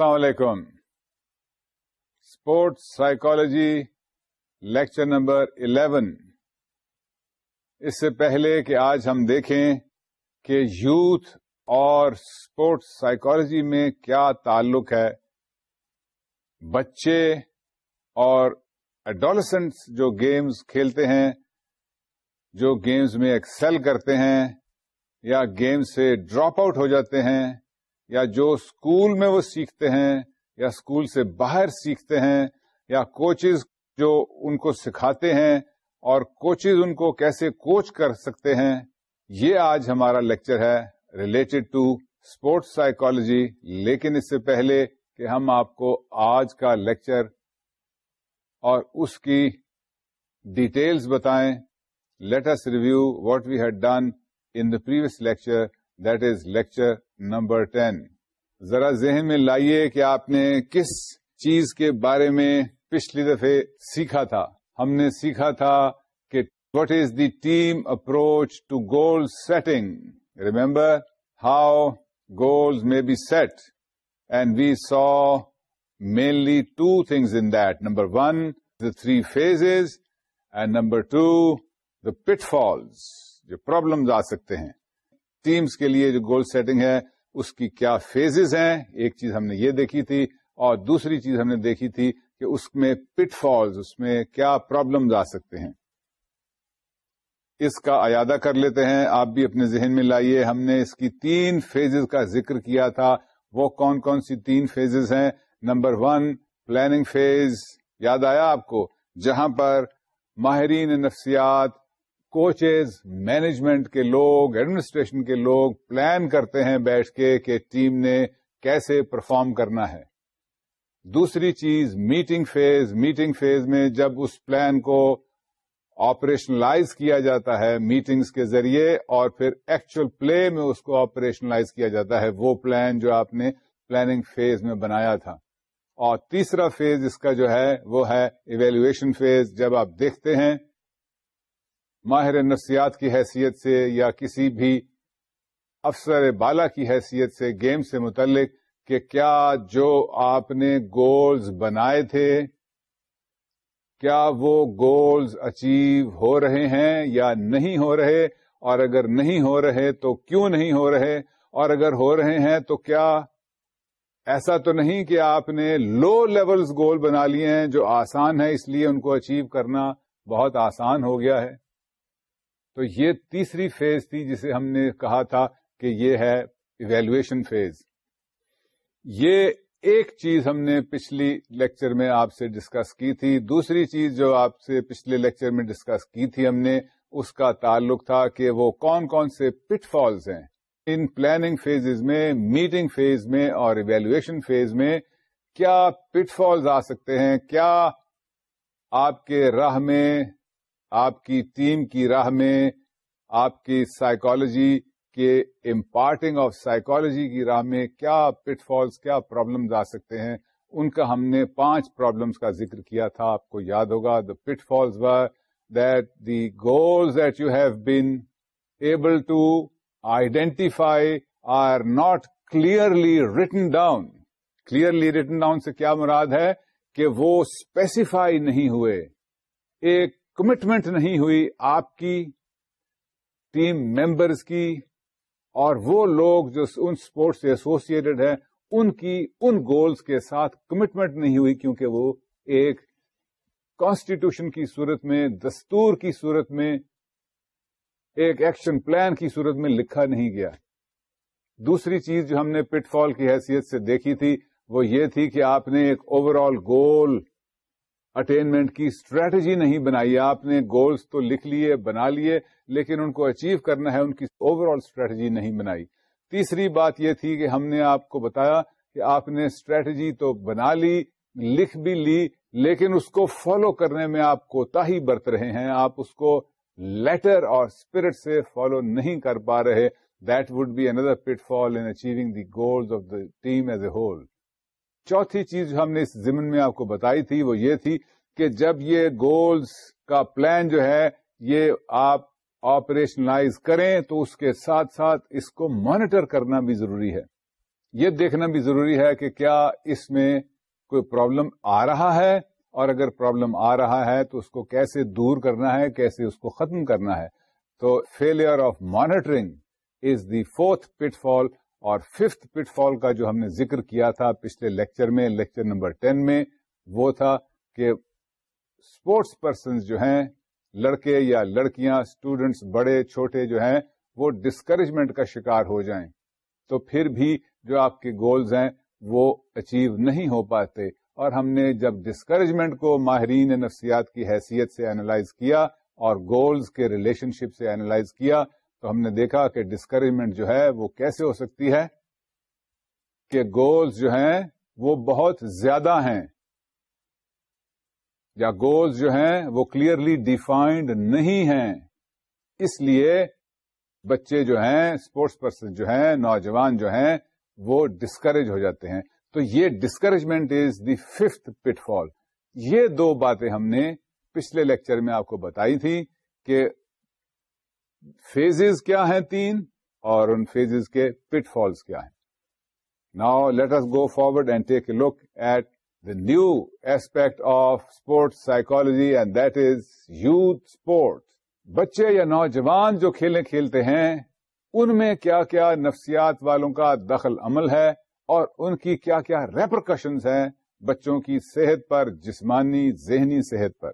السلام علیکم sports psychology lecture number 11 اس سے پہلے کہ آج ہم دیکھیں کہ یوتھ اور اسپورٹس سائیکولوجی میں کیا تعلق ہے بچے اور ایڈالسنٹس جو گیمز کھیلتے ہیں جو گیمز میں ایکسل کرتے ہیں یا گیمز سے ڈراپ آؤٹ ہو جاتے ہیں یا جو اسکول میں وہ سیکھتے ہیں یا اسکول سے باہر سیکھتے ہیں یا کوچز جو ان کو سکھاتے ہیں اور کوچز ان کو کیسے کوچ کر سکتے ہیں یہ آج ہمارا لیکچر ہے ریلیٹڈ ٹو اسپورٹس سائیکالوجی لیکن اس سے پہلے کہ ہم آپ کو آج کا لیکچر اور اس کی ڈیٹیلز بتائیں let's review what we had done in the previous lecture that is lecture number ten ذرا ذہن میں لائیے کہ آپ نے کس چیز کے بارے میں پچھلی دفعہ سیکھا تھا ہم نے سیکھا تھا کہ what is the team approach to goal setting remember how goals may be set and we saw mainly two things in that number one the three phases and number two the pitfalls جو problems آ سکتے ہیں teams کے لیے جو goal setting ہے اس کی کیا فیزز ہیں ایک چیز ہم نے یہ دیکھی تھی اور دوسری چیز ہم نے دیکھی تھی کہ اس میں پٹ فالز اس میں کیا پرابلمز آ سکتے ہیں اس کا ایادہ کر لیتے ہیں آپ بھی اپنے ذہن میں لائیے ہم نے اس کی تین فیزز کا ذکر کیا تھا وہ کون کون سی تین فیزز ہیں نمبر ون پلاننگ فیز یاد آیا آپ کو جہاں پر ماہرین نفسیات کوچز مینجمنٹ کے لوگ ایڈمنسٹریشن کے لوگ پلان کرتے ہیں بیٹھ کے کہ ٹیم نے کیسے پرفارم کرنا ہے دوسری چیز میٹنگ فیز میٹنگ فیز میں جب اس پلان کو آپریشنلائز کیا جاتا ہے میٹنگز کے ذریعے اور پھر ایکچوئل پلے میں اس کو آپریشنلائز کیا جاتا ہے وہ پلان جو آپ نے پلاننگ فیز میں بنایا تھا اور تیسرا فیز اس کا جو ہے وہ ہے ایویلویشن فیز جب آپ دیکھتے ہیں ماہر نفسیات کی حیثیت سے یا کسی بھی افسر بالا کی حیثیت سے گیم سے متعلق کہ کیا جو آپ نے گولز بنائے تھے کیا وہ گولز اچیو ہو رہے ہیں یا نہیں ہو رہے اور اگر نہیں ہو رہے تو کیوں نہیں ہو رہے اور اگر ہو رہے ہیں تو کیا ایسا تو نہیں کہ آپ نے لو لیولز گول بنا لیے ہیں جو آسان ہے اس لیے ان کو اچیو کرنا بہت آسان ہو گیا ہے تو یہ تیسری فیز تھی جسے ہم نے کہا تھا کہ یہ ہے ایویلویشن فیز یہ ایک چیز ہم نے پچھلی لیکچر میں آپ سے ڈسکس کی تھی دوسری چیز جو آپ سے پچھلے لیکچر میں ڈسکس کی تھی ہم نے اس کا تعلق تھا کہ وہ کون کون سے پٹ فالز ہیں ان پلاننگ فیزز میں میٹنگ فیز میں اور ایویلویشن فیز میں کیا پٹ فالز آ سکتے ہیں کیا آپ کے راہ میں آپ کی ٹیم کی راہ میں آپ کی سائیکالوجی کے امپارٹنگ آف سائیکالوجی کی راہ میں کیا پٹ فالس کیا پرابلمز آ سکتے ہیں ان کا ہم نے پانچ پرابلمس کا ذکر کیا تھا آپ کو یاد ہوگا the pitfalls that the goals that you have been able to identify are not clearly written down clearly written down سے کیا مراد ہے کہ وہ اسپیسیفائی نہیں ہوئے ایک کمٹمنٹ نہیں ہوئی آپ کی ٹیم ممبرز کی اور وہ لوگ جو ان سپورٹ سے ایسوسیٹڈ ہیں ان کی ان گولز کے ساتھ کمٹمنٹ نہیں ہوئی کیونکہ وہ ایک کانسٹیٹیوشن کی صورت میں دستور کی صورت میں ایک ایکشن پلان کی صورت میں لکھا نہیں گیا دوسری چیز جو ہم نے پٹ فال کی حیثیت سے دیکھی تھی وہ یہ تھی کہ آپ نے ایک اوور آل گول اٹینمنٹ کی اسٹریٹجی نہیں بنائی آپ نے گولس تو لکھ لیے بنا لیے لیکن ان کو اچیو کرنا ہے ان کی اوور آل اسٹریٹجی نہیں بنائی تیسری بات یہ تھی کہ ہم نے آپ کو بتایا کہ آپ نے اسٹریٹجی تو بنا لی لکھ بھی لی لیکن اس کو فالو کرنے میں آپ کوتا برت رہے ہیں آپ اس کو لیٹر اور اسپرٹ سے فالو نہیں کر پا رہے that would be under pitfall in achieving the goals of the team as a whole چوتھی چیز جو ہم نے اس زمین میں آپ کو بتائی تھی وہ یہ تھی کہ جب یہ گولز کا پلان جو ہے یہ آپ آپریشنلائز کریں تو اس کے ساتھ ساتھ اس کو مانیٹر کرنا بھی ضروری ہے یہ دیکھنا بھی ضروری ہے کہ کیا اس میں کوئی پرابلم آ رہا ہے اور اگر پرابلم آ رہا ہے تو اس کو کیسے دور کرنا ہے کیسے اس کو ختم کرنا ہے تو failure of monitoring is the fourth pitfall فال اور ففتھ پٹ فال کا جو ہم نے ذکر کیا تھا پچھلے لیکچر میں لیکچر نمبر ٹین میں وہ تھا کہ اسپورٹس پرسنز جو ہیں لڑکے یا لڑکیاں اسٹوڈینٹس بڑے چھوٹے جو ہیں وہ ڈسکریجمنٹ کا شکار ہو جائیں تو پھر بھی جو آپ کے گولز ہیں وہ اچیو نہیں ہو پاتے اور ہم نے جب ڈسکریجمنٹ کو ماہرین نفسیات کی حیثیت سے اینالائز کیا اور گولز کے ریلیشن شپ سے اینالائز کیا تو ہم نے دیکھا کہ ڈسکریجمنٹ جو ہے وہ کیسے ہو سکتی ہے کہ گولز جو ہیں وہ بہت زیادہ ہیں یا گولز جو ہیں وہ کلیئرلی ڈیفائنڈ نہیں ہیں اس لیے بچے جو ہیں اسپورٹس پرسن جو ہیں نوجوان جو ہیں وہ ڈسکریج ہو جاتے ہیں تو یہ discouragement is the fifth pitfall یہ دو باتیں ہم نے پچھلے لیکچر میں آپ کو بتائی تھی کہ فیزز کیا ہیں تین اور ان فیزز کے پٹ فالس کیا ہیں نا as go forward and take a look at the new aspect of sports psychology and that is youth sports بچے یا نوجوان جو کھیلیں کھیلتے ہیں ان میں کیا کیا نفسیات والوں کا دخل عمل ہے اور ان کی کیا کیا ریپرکشنز ہیں بچوں کی صحت پر جسمانی ذہنی صحت پر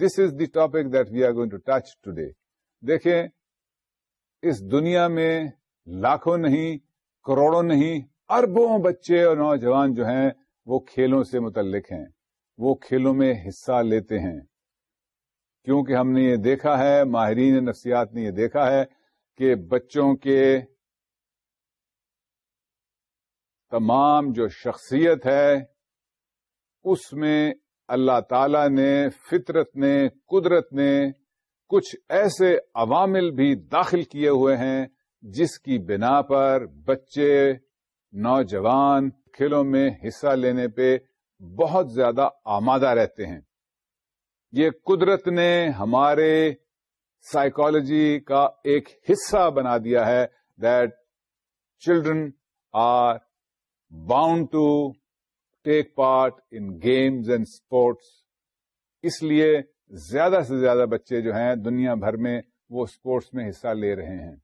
this is the topic that we are going to touch today دیکھیں اس دنیا میں لاکھوں نہیں کروڑوں نہیں اربوں بچے اور نوجوان جو ہیں وہ کھیلوں سے متعلق ہیں وہ کھیلوں میں حصہ لیتے ہیں کیونکہ ہم نے یہ دیکھا ہے ماہرین نفسیات نے یہ دیکھا ہے کہ بچوں کے تمام جو شخصیت ہے اس میں اللہ تعالی نے فطرت نے قدرت نے کچھ ایسے عوامل بھی داخل کیے ہوئے ہیں جس کی بنا پر بچے نوجوان کھیلوں میں حصہ لینے پہ بہت زیادہ آمادہ رہتے ہیں یہ قدرت نے ہمارے سائیکالوجی کا ایک حصہ بنا دیا ہے that children are bound to take part in games and sports اس لیے زیادہ سے زیادہ بچے جو ہیں دنیا بھر میں وہ اسپورٹس میں حصہ لے رہے ہیں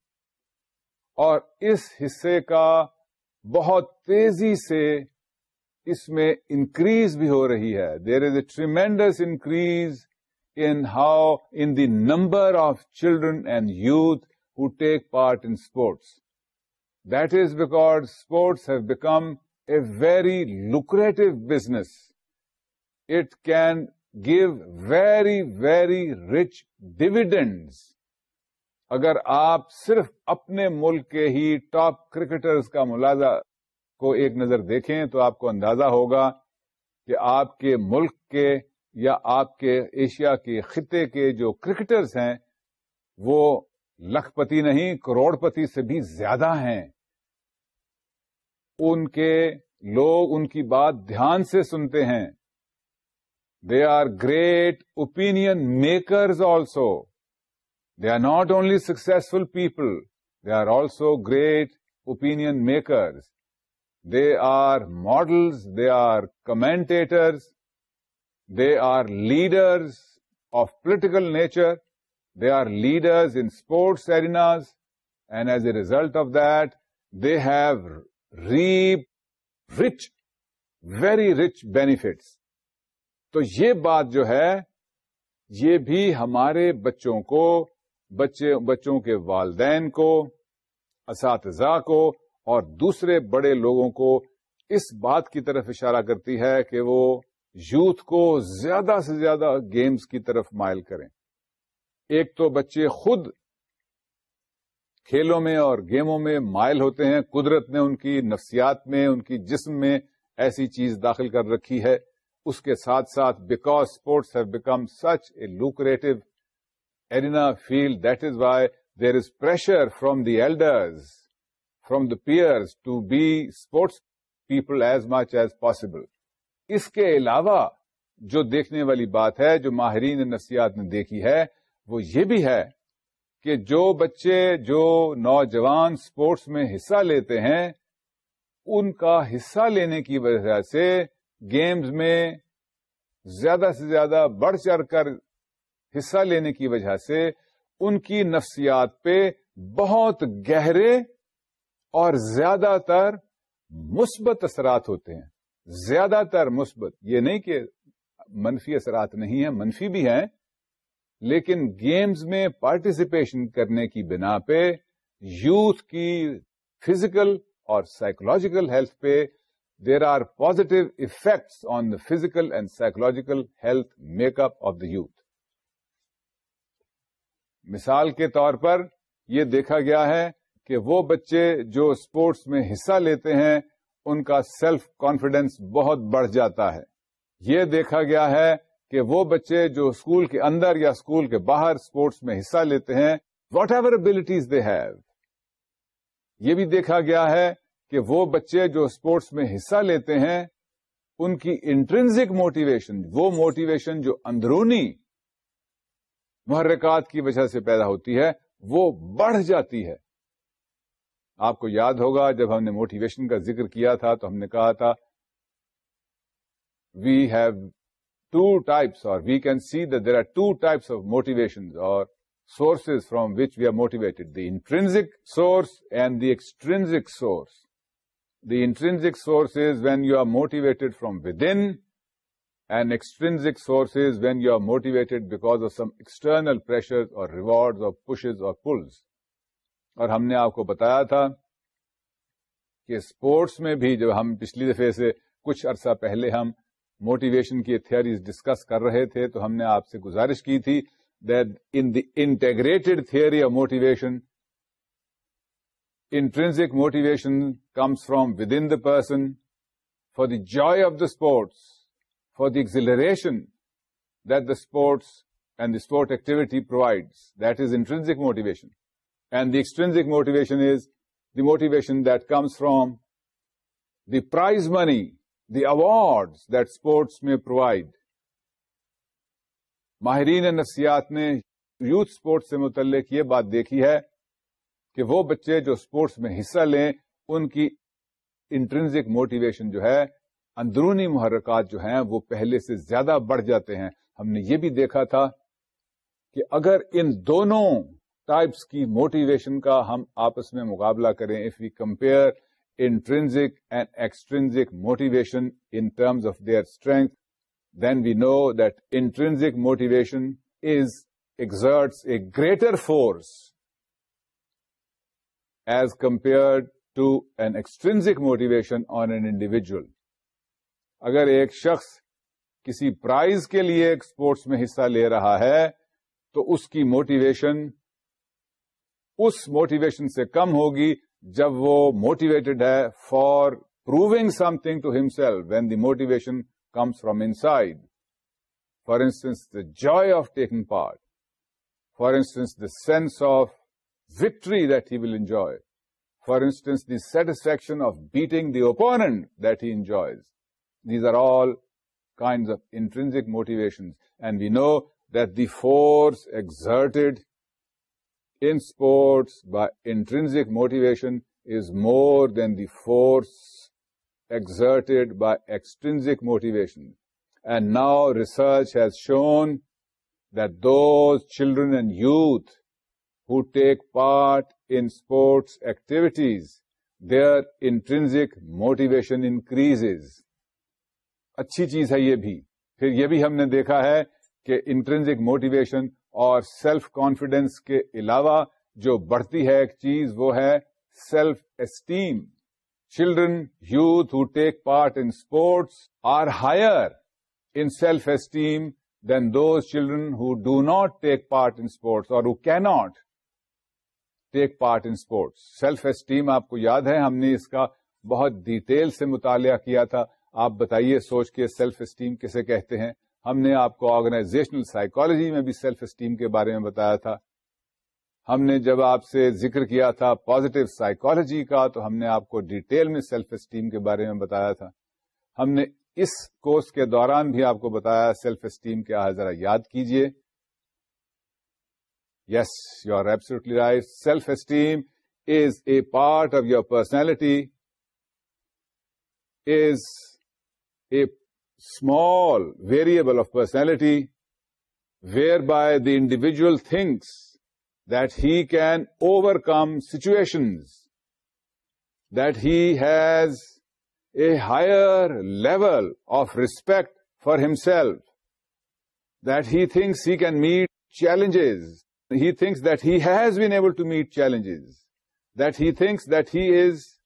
اور اس حصے کا بہت تیزی سے اس میں انکریز بھی ہو رہی ہے there is a tremendous increase in how in the number of children and youth who take part in sports that is because sports have become a very lucrative business it can give very very rich dividends اگر آپ صرف اپنے ملک کے ہی top cricketers کا ملازہ کو ایک نظر دیکھیں تو آپ کو اندازہ ہوگا کہ آپ کے ملک کے یا آپ کے ایشیا کے خطے کے جو کرکٹرز ہیں وہ لکھ پتی نہیں کروڑ پتی سے بھی زیادہ ہیں ان کے لوگ ان کی بات دھیان سے سنتے ہیں They are great opinion makers also. They are not only successful people, they are also great opinion makers. They are models, they are commentators, they are leaders of political nature, they are leaders in sports arenas, and as a result of that, they have reaped rich, very rich benefits. تو یہ بات جو ہے یہ بھی ہمارے بچوں کو بچے بچوں کے والدین کو اساتذہ کو اور دوسرے بڑے لوگوں کو اس بات کی طرف اشارہ کرتی ہے کہ وہ یوتھ کو زیادہ سے زیادہ گیمز کی طرف مائل کریں ایک تو بچے خود کھیلوں میں اور گیموں میں مائل ہوتے ہیں قدرت نے ان کی نفسیات میں ان کی جسم میں ایسی چیز داخل کر رکھی ہے اس کے ساتھ ساتھ because sports have become such a lucrative arena feel that is why there is pressure from the elders from the peers to be sports people as much as possible اس کے علاوہ جو دیکھنے والی بات ہے جو ماہرین نفسیات نے دیکھی ہے وہ یہ بھی ہے کہ جو بچے جو نوجوان اسپورٹس میں حصہ لیتے ہیں ان کا حصہ لینے کی وجہ سے گیمز میں زیادہ سے زیادہ بڑھ چڑھ کر حصہ لینے کی وجہ سے ان کی نفسیات پہ بہت گہرے اور زیادہ تر مثبت اثرات ہوتے ہیں زیادہ تر مثبت یہ نہیں کہ منفی اثرات نہیں ہیں منفی بھی ہیں لیکن گیمز میں پارٹیسپیشن کرنے کی بنا پہ یوتھ کی فزیکل اور سائیکولوجیکل ہیلتھ پہ there are positive effects on the physical and psychological health make up of the youth مثال کے طور پر یہ دیکھا گیا ہے کہ وہ بچے جو اسپورٹس میں حصہ لیتے ہیں ان کا سیلف کانفیڈینس بہت بڑھ جاتا ہے یہ دیکھا گیا ہے کہ وہ بچے جو اسکول کے اندر یا اسکول کے باہر اسپورٹس میں حصہ لیتے ہیں whatever abilities they have یہ بھی دیکھا گیا ہے کہ وہ بچے جو اسپورٹس میں حصہ لیتے ہیں ان کی انٹرنزک موٹیویشن وہ موٹیویشن جو اندرونی محرکات کی وجہ سے پیدا ہوتی ہے وہ بڑھ جاتی ہے آپ کو یاد ہوگا جب ہم نے موٹیویشن کا ذکر کیا تھا تو ہم نے کہا تھا وی ہیو ٹو ٹائپس اور we can see the there are two types of motivation or sources from which we are motivated the intrinsic source and the extrinsic source the intrinsic sources when you are motivated from within extrinsic sources when you are motivate because of some external pressures or reward or plus اور ہم نے آپ کو بتایا تھا کہ اسپورٹس میں بھی جب ہم پچھلی دفعے سے کچھ عرصہ پہلے ہم موٹیویشن کی تھیئریز ڈسکس کر رہے تھے تو ہم نے آپ سے گزارش کی تھی integrated theory of motivation intrinsic motivation comes from within the person for the joy of the sports for the exertion that the sports and the sport activities motivation and the extrinsic motivation is the motivation that comes from the prize money the award that sports میں provide ماہرین نفسیات نے youth sports سے متعلق یہ بات دیکھی ہے کہ وہ بچے جو اسپورٹس میں حصہ لیں ان کی انٹرنزک موٹیویشن جو ہے اندرونی محرکات جو ہیں وہ پہلے سے زیادہ بڑھ جاتے ہیں ہم نے یہ بھی دیکھا تھا کہ اگر ان دونوں ٹائپس کی موٹیویشن کا ہم آپس میں مقابلہ کریں if we compare intrinsic and extrinsic motivation in terms of their strength then we know that intrinsic motivation is exert a greater force as compare to an extrinsic motivation on an individual اگر ایک شخص کسی price کے لیے sports میں حصہ لے رہا ہے تو اس کی موٹیویشن اس موٹیویشن سے کم ہوگی جب وہ موٹیویٹڈ ہے for proving something to himself when the motivation comes from inside for instance the joy of taking part for instance the sense of victory that he will enjoy. For instance, the satisfaction of beating the opponent that he enjoys. These are all kinds of intrinsic motivations. And we know that the force exerted in sports by intrinsic motivation is more than the force exerted by extrinsic motivation. And now research has shown that those children and youth who take part in sports activities, their intrinsic motivation increases. اچھی چیز ہے یہ بھی پھر یہ بھی ہم نے دیکھا ہے کہ انٹرنزک موٹیویشن اور سیلف کانفیڈینس کے علاوہ جو بڑھتی ہے ایک چیز وہ ہے self esteem children youth who take part in sports are higher in self esteem then those children who do not take part in sports or who cannot take part in sports self esteem آپ کو یاد ہے ہم نے اس کا بہت detail سے مطالعہ کیا تھا آپ بتائیے سوچ کے سیلف اسٹیم کسے کہتے ہیں ہم نے آپ کو آرگنائزیشنل سائیکالوجی میں بھی سیلف اسٹیم کے بارے میں بتایا تھا ہم نے جب آپ سے ذکر کیا تھا پازیٹو سائیکالوجی کا تو ہم نے آپ کو ڈیٹیل میں سیلف اسٹیم کے بارے میں بتایا تھا ہم نے اس کورس کے دوران بھی آپ کو بتایا سیلف اسٹیم کیا ہے ذرا یاد کیجیے Yes, you are absolutely right. Self-esteem is a part of your personality, is a small variable of personality whereby the individual thinks that he can overcome situations, that he has a higher level of respect for himself, that he thinks he can meet challenges, he thinks that he has been able to meet challenges, that he thinks that he is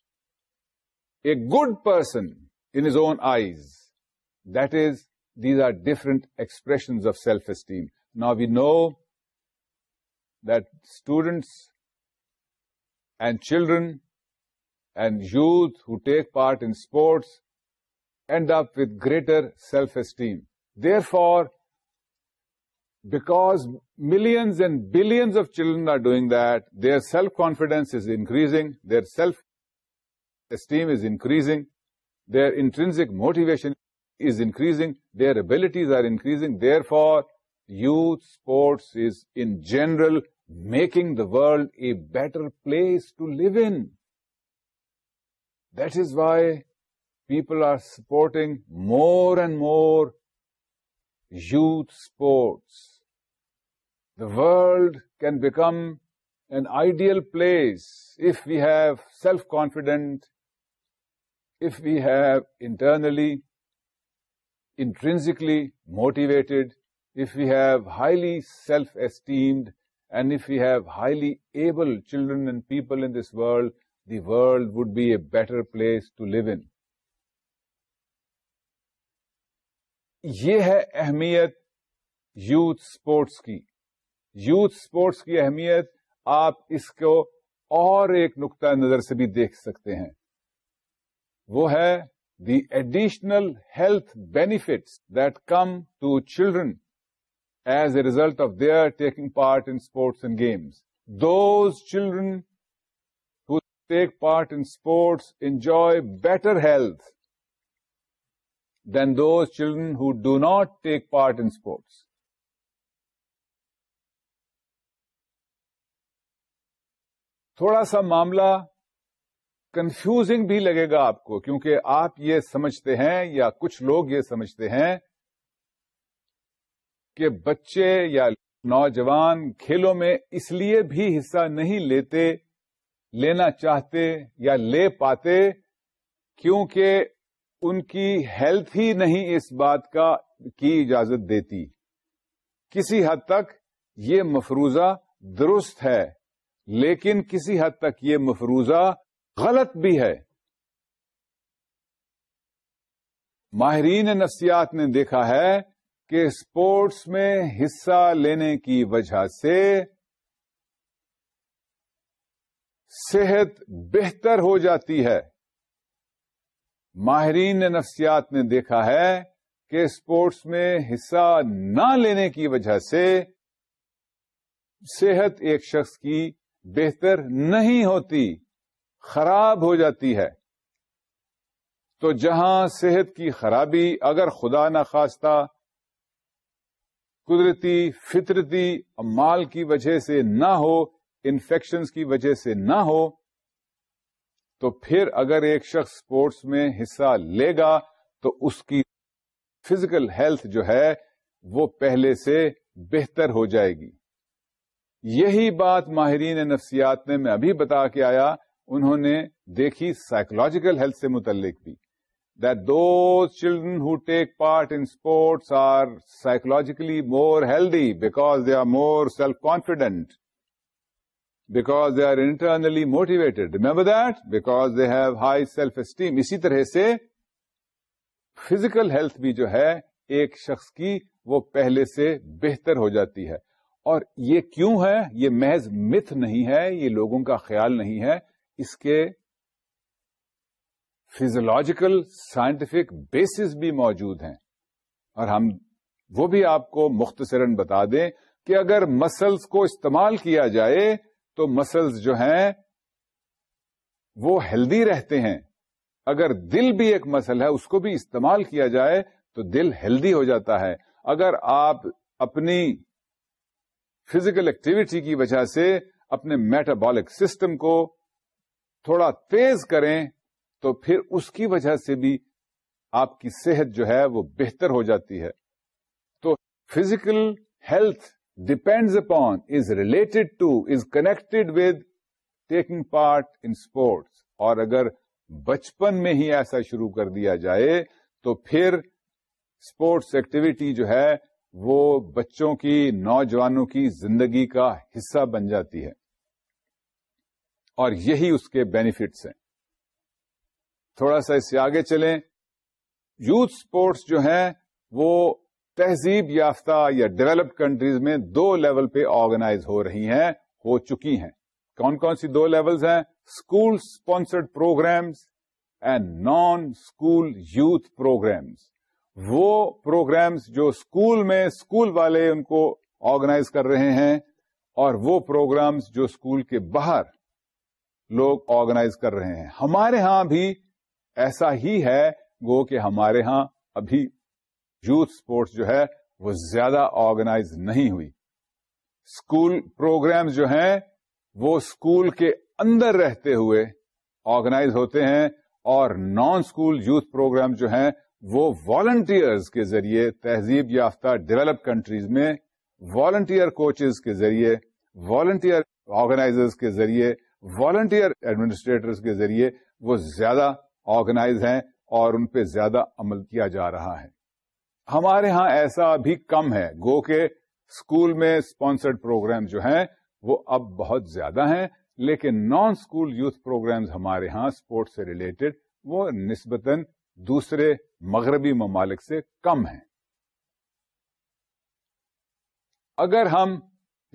a good person in his own eyes. That is, these are different expressions of self-esteem. Now we know that students and children and youth who take part in sports end up with greater self-esteem. Therefore, because Millions and billions of children are doing that. Their self-confidence is increasing. Their self-esteem is increasing. Their intrinsic motivation is increasing. Their abilities are increasing. Therefore, youth sports is, in general, making the world a better place to live in. That is why people are supporting more and more youth sports. The world can become an ideal place if we have self confident if we have internally intrinsically motivated if you have highly self esteemed and if you have highly abled children and people in this world the world would be a better place to live in یہ ہے اہمیت youth sports کی youth sports کی اہمیت آپ اس کو اور ایک نقطۂ نظر سے بھی دیکھ سکتے ہیں وہ ہے the additional health benefits that come to children as a result of their taking part in sports and games those children who take part in sports enjoy better health then those children who do not take part in sports تھوڑا سا معاملہ confusing بھی لگے گا آپ کو کیونکہ آپ یہ سمجھتے ہیں یا کچھ لوگ یہ سمجھتے ہیں کہ بچے یا نوجوان کھیلوں میں اس لیے بھی حصہ نہیں لیتے لینا چاہتے یا لے پاتے کیونکہ ان کی ہیلتھ ہی نہیں اس بات کا کی اجازت دیتی کسی حد تک یہ مفروضہ درست ہے لیکن کسی حد تک یہ مفروضہ غلط بھی ہے ماہرین نفسیات نے دیکھا ہے کہ اسپورٹس میں حصہ لینے کی وجہ سے صحت بہتر ہو جاتی ہے ماہرین نفسیات نے دیکھا ہے کہ اسپورٹس میں حصہ نہ لینے کی وجہ سے صحت ایک شخص کی بہتر نہیں ہوتی خراب ہو جاتی ہے تو جہاں صحت کی خرابی اگر خدا نخواستہ قدرتی فطرتی مال کی وجہ سے نہ ہو انفیکشنز کی وجہ سے نہ ہو تو پھر اگر ایک شخص سپورٹس میں حصہ لے گا تو اس کی فزیکل ہیلتھ جو ہے وہ پہلے سے بہتر ہو جائے گی یہی بات ماہرین نفسیات نے میں ابھی بتا کے آیا انہوں نے دیکھی سائیکولوجیکل ہیلتھ سے متعلق بھی that those children who take part in sports are psychologically more healthy because they are more self-confident, because they are internally motivated. Remember that? Because they have high self-esteem. اسی طرح سے physical health بھی جو ہے ایک شخص کی وہ پہلے سے بہتر ہو جاتی ہے. اور یہ کیوں ہے یہ محض متھ نہیں ہے یہ لوگوں کا خیال نہیں ہے اس کے فیزولوجیکل سائنٹیفک بیسس بھی موجود ہیں اور ہم وہ بھی آپ کو مختصراً بتا دیں کہ اگر مسلس کو استعمال کیا جائے تو مسلس جو ہیں وہ ہیلدی رہتے ہیں اگر دل بھی ایک مسل ہے اس کو بھی استعمال کیا جائے تو دل ہیلدی ہو جاتا ہے اگر آپ اپنی فزیکل ایکٹیویٹی کی وجہ سے اپنے میٹابالک سسٹم کو تھوڑا تیز کریں تو پھر اس کی وجہ سے بھی آپ کی صحت جو ہے وہ بہتر ہو جاتی ہے تو physical health depends upon is related to is connected with taking part in sports اور اگر بچپن میں ہی ایسا شروع کر دیا جائے تو پھر اسپورٹس ایکٹیویٹی جو ہے وہ بچوں کی نوجوانوں کی زندگی کا حصہ بن جاتی ہے اور یہی اس کے بینیفٹس ہیں تھوڑا سا اس سے آگے چلیں یوتھ سپورٹس جو ہیں وہ تہذیب یافتہ یا ڈیولپڈ کنٹریز میں دو لیول پہ آرگنائز ہو رہی ہیں ہو چکی ہیں کون کون سی دو لیولز ہیں school sponsored programs and non school youth programs وہ پروگرامز جو اسکول میں اسکول والے ان کو آرگنائز کر رہے ہیں اور وہ پروگرامز جو اسکول کے باہر لوگ آرگنائز کر رہے ہیں ہمارے ہاں بھی ایسا ہی ہے وہ کہ ہمارے ہاں ابھی یوتھ اسپورٹس جو ہے وہ زیادہ آرگنائز نہیں ہوئی اسکول پروگرامز جو ہیں وہ اسکول کے اندر رہتے ہوئے آرگنائز ہوتے ہیں اور نان اسکول یوتھ پروگرام جو ہیں وہ والنٹیئرز کے ذریعے تہذیب یافتہ ڈیولپ کنٹریز میں والنٹیئر کوچز کے ذریعے والنٹیئر آرگنائزر کے ذریعے والنٹیئر ایڈمنسٹریٹرز کے ذریعے وہ زیادہ آرگنائز ہیں اور ان پہ زیادہ عمل کیا جا رہا ہے ہمارے ہاں ایسا بھی کم ہے گو کے اسکول میں اسپانسرڈ پروگرام جو ہیں وہ اب بہت زیادہ ہیں لیکن نان اسکول یوتھ پروگرامز ہمارے ہاں اسپورٹس سے ریلیٹڈ وہ نسبتاً دوسرے مغربی ممالک سے کم ہیں اگر ہم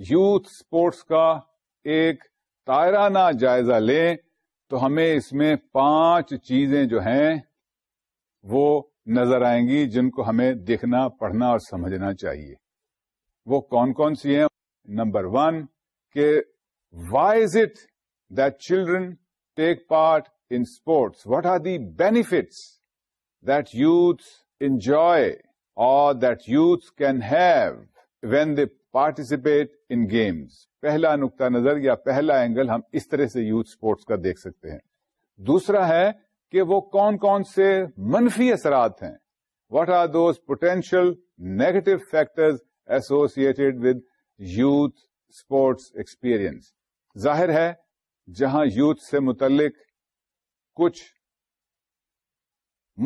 یوتھ سپورٹس کا ایک تائرانہ جائزہ لیں تو ہمیں اس میں پانچ چیزیں جو ہیں وہ نظر آئیں گی جن کو ہمیں دیکھنا پڑھنا اور سمجھنا چاہیے وہ کون کون سی ہیں نمبر ون کہ why is it that children take part in sports what are the benefits that youths enjoy or that youth can have when they participate in games. پہلا نقطہ نظر یا پہلا اینگل ہم اس طرح سے یوتھ اسپورٹس کا دیکھ سکتے ہیں دوسرا ہے کہ وہ کون کون سے منفی اثرات ہیں what are those potential negative factors associated with youth sports experience ظاہر ہے جہاں یوتھ سے متعلق کچھ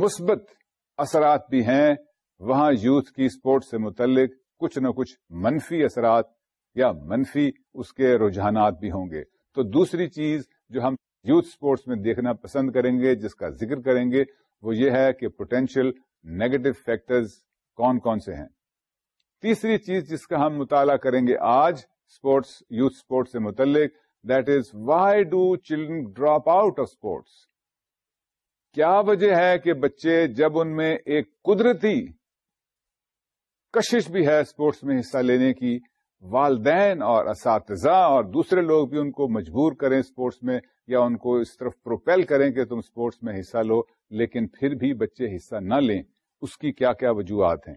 مثبت اثرات بھی ہیں وہاں یوتھ کی اسپورٹس سے متعلق کچھ نہ کچھ منفی اثرات یا منفی اس کے رجحانات بھی ہوں گے تو دوسری چیز جو ہم یوتھ اسپورٹس میں دیکھنا پسند کریں گے جس کا ذکر کریں گے وہ یہ ہے کہ پوٹینشیل نیگیٹو فیکٹرز کون کون سے ہیں تیسری چیز جس کا ہم مطالعہ کریں گے آج اسپورٹس یوتھ اسپورٹس سے متعلق that is why do children drop out of sports کیا وجہ ہے کہ بچے جب ان میں ایک قدرتی کشش بھی ہے اسپورٹس میں حصہ لینے کی والدین اور اساتذہ اور دوسرے لوگ بھی ان کو مجبور کریں اسپورٹس میں یا ان کو اس طرف پروپیل کریں کہ تم اسپورٹس میں حصہ لو لیکن پھر بھی بچے حصہ نہ لیں اس کی کیا کیا وجوہات ہیں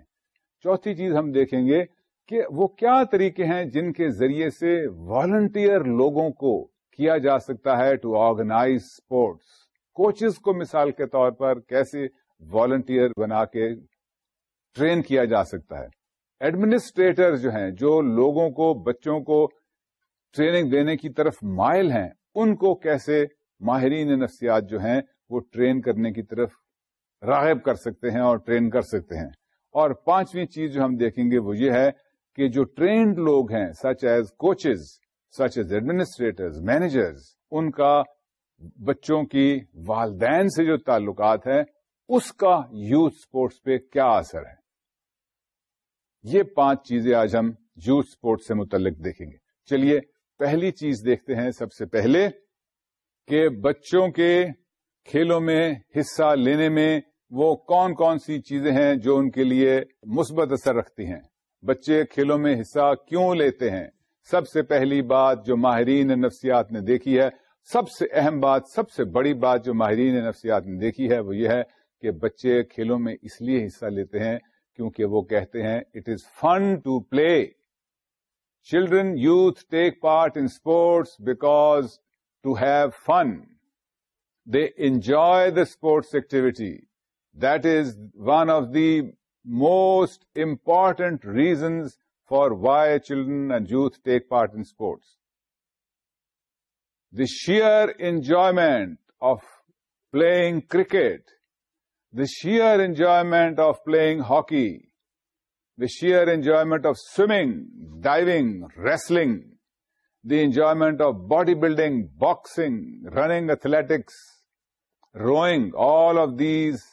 چوتھی چیز ہم دیکھیں گے کہ وہ کیا طریقے ہیں جن کے ذریعے سے والنٹیئر لوگوں کو کیا جا سکتا ہے ٹو آرگنائز اسپورٹس کوچز کو مثال کے طور پر کیسے والنٹیئر بنا کے ٹرین کیا جا سکتا ہے ایڈمنسٹریٹر جو ہیں جو لوگوں کو بچوں کو ٹریننگ دینے کی طرف مائل ہیں ان کو کیسے ماہرین نفسیات جو ہیں وہ ٹرین کرنے کی طرف راغب کر سکتے ہیں اور ٹرین کر سکتے ہیں اور پانچویں چیز جو ہم دیکھیں گے وہ یہ ہے کہ جو ٹرینڈ لوگ ہیں such as coaches such as administrators managers ان کا بچوں کی والدین سے جو تعلقات ہیں اس کا یوتھ سپورٹس پہ کیا اثر ہے یہ پانچ چیزیں آج ہم یوتھ سپورٹس سے متعلق دیکھیں گے چلیے پہلی چیز دیکھتے ہیں سب سے پہلے کہ بچوں کے کھیلوں میں حصہ لینے میں وہ کون کون سی چیزیں ہیں جو ان کے لیے مثبت اثر رکھتی ہیں بچے کھیلوں میں حصہ کیوں لیتے ہیں سب سے پہلی بات جو ماہرین نفسیات نے دیکھی ہے سب سے اہم بات سب سے بڑی بات جو ماہرین نفسیات نے دیکھی ہے وہ یہ ہے کہ بچے کھیلوں میں اس لیے حصہ لیتے ہیں کیونکہ وہ کہتے ہیں it is fun to play children youth take part in sports because to have fun they enjoy the sports activity that is one of the most important reasons for why children and youth take part in sports the sheer enjoyment of playing cricket, the sheer enjoyment of playing hockey, the sheer enjoyment of swimming, diving, wrestling, the enjoyment of bodybuilding, boxing, running, athletics, rowing, all of these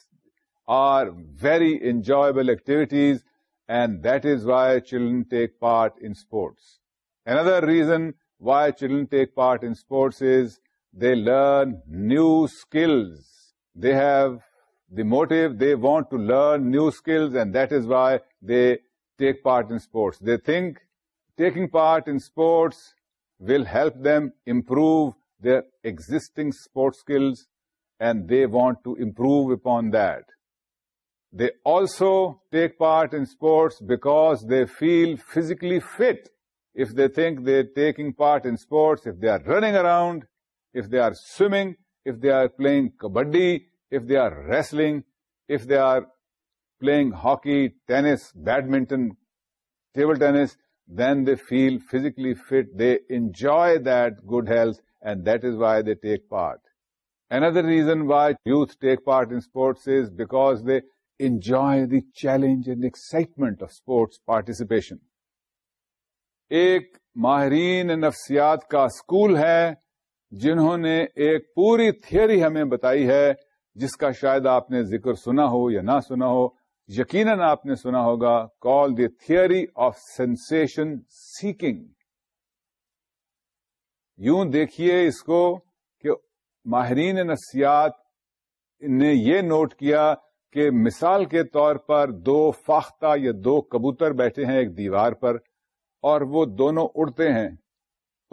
are very enjoyable activities, and that is why children take part in sports. Another reason why children take part in sports is they learn new skills. They have the motive, they want to learn new skills, and that is why they take part in sports. They think taking part in sports will help them improve their existing sports skills, and they want to improve upon that. They also take part in sports because they feel physically fit if they think they're taking part in sports, if they are running around, if they are swimming, if they are playing kabaddi, if they are wrestling, if they are playing hockey, tennis, badminton, table tennis, then they feel physically fit. They enjoy that good health, and that is why they take part. Another reason why youth take part in sports is because they enjoy the challenge and excitement of sports participation. ایک ماہرین نفسیات کا school ہے جنہوں نے ایک پوری theory ہمیں بتائی ہے جس کا شاید آپ نے ذکر سنا ہو یا نہ سنا ہو یقیناً آپ نے سنا ہوگا call the theory of sensation seeking یوں دیکھیے اس کو کہ ماہرین نفسیات نے یہ نوٹ کیا کہ مثال کے طور پر دو فاختہ یا دو کبوتر بیٹھے ہیں ایک دیوار پر اور وہ دونوں اڑتے ہیں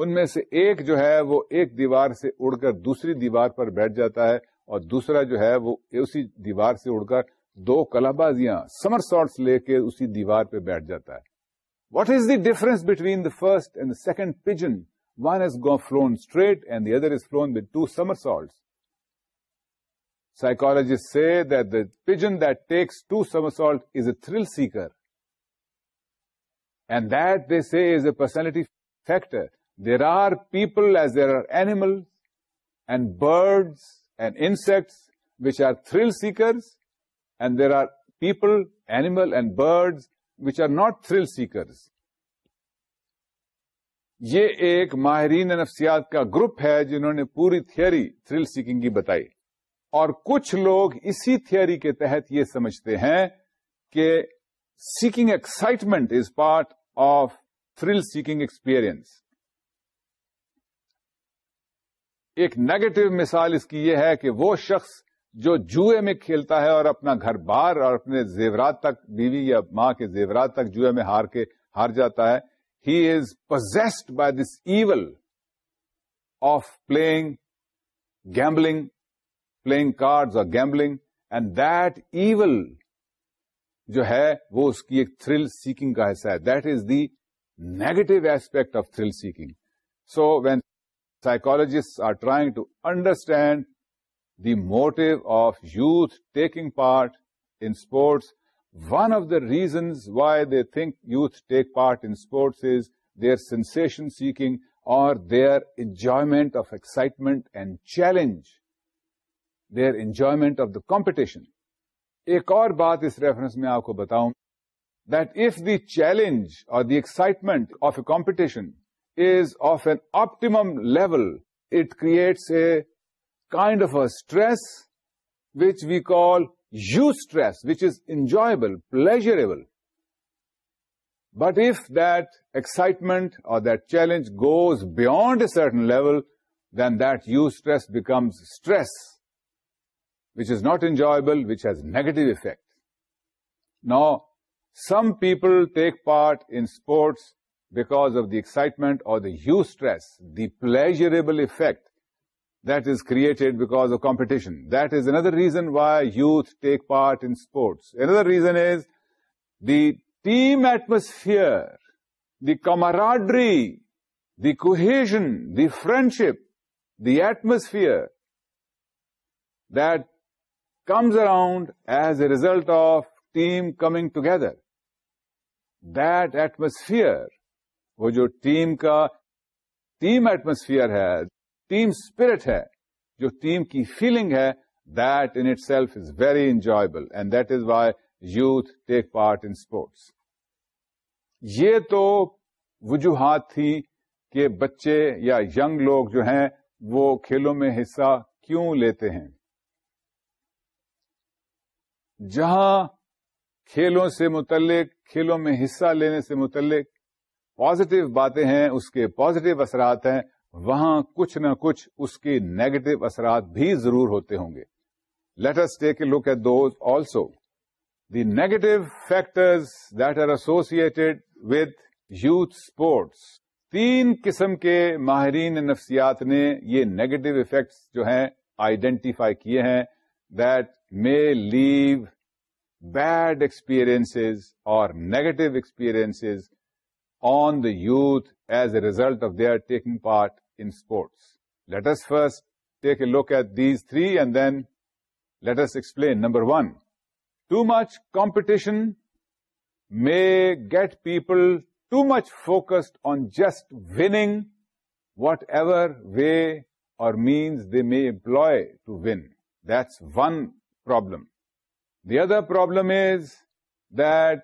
ان میں سے ایک جو ہے وہ ایک دیوار سے اڑ کر دوسری دیوار پر بیٹھ جاتا ہے اور دوسرا جو ہے وہ اسی دیوار سے اڑ کر دو کلا بازیاں سمر سالٹ لے کے اسی دیوار پہ بیٹھ جاتا ہے what is the difference between the first and second pigeon one is go flown straight and the other is flown to somersaults psychologist say that the takes to somersault is a thrill seeker and that they see is a personality factor there are people as there are animal and birds and insects which are thrill seekers and there are people animal and birds which are not thrill seekers یہ ایک ماہرین نفسیات کا group ہے جنہوں نے پوری theory thrill seeking کی بتائی اور کچھ لوگ اسی تھیوری کے تحت یہ سمجھتے ہیں کہ seeking excitement is part of thrill seeking experience. ایک نیگیٹو مثال اس کی یہ ہے کہ وہ شخص جو جوئے میں کھیلتا ہے اور اپنا گھر بار اور اپنے زیورات تک بیوی یا ماں کے زیورات تک جوئے میں ہار کے ہار جاتا ہے he is possessed by this even of playing gambling playing cards اور گیمبلنگ اینڈ دیٹ ایون جو ہے وہ اس کی ایک تھرل سیکنگ کا حصہ ہے that is the negative aspect of thrill seeking so when psychologist are trying to understand the motto of youth taking part in sports one of the reasons why they think youth take part in sports is their sensation seeking or their enjoyment of excitement and challenge their enjoyment of the competition ایک اور بات اس reference میں آپ کو بتاؤں that if the challenge or the excitement of a competition is of an optimum level it creates a kind of a stress which we call eustress which is enjoyable pleasurable but if that excitement or that challenge goes beyond a certain level then that eustress becomes stress which is not enjoyable, which has negative effect. Now, some people take part in sports because of the excitement or the eustress, the pleasurable effect that is created because of competition. That is another reason why youth take part in sports. Another reason is the team atmosphere, the camaraderie, the cohesion, the friendship, the atmosphere that comes around as a result of team coming together. That atmosphere, وہ جو team کا team atmosphere ہے team spirit ہے جو team کی feeling ہے that in self is very enjoyable and that is why youth take part in sports یہ تو وجوہات تھی کہ بچے یا ینگ لوگ جو ہیں وہ کھیلوں میں حصہ کیوں لیتے ہیں جہاں کھیلوں سے متعلق کھیلوں میں حصہ لینے سے متعلق پازیٹو باتیں ہیں اس کے پازیٹو اثرات ہیں وہاں کچھ نہ کچھ اس کے نیگیٹو اثرات بھی ضرور ہوتے ہوں گے let's a look at those also the negative factors that are associated with youth sports تین قسم کے ماہرین نفسیات نے یہ نیگیٹو افیکٹس جو ہیں آئیڈینٹیفائی کیے ہیں that may leave bad experiences or negative experiences on the youth as a result of their taking part in sports. Let us first take a look at these three and then let us explain. Number one, too much competition may get people too much focused on just winning whatever way or means they may employ to win. That's one problem. The other problem is that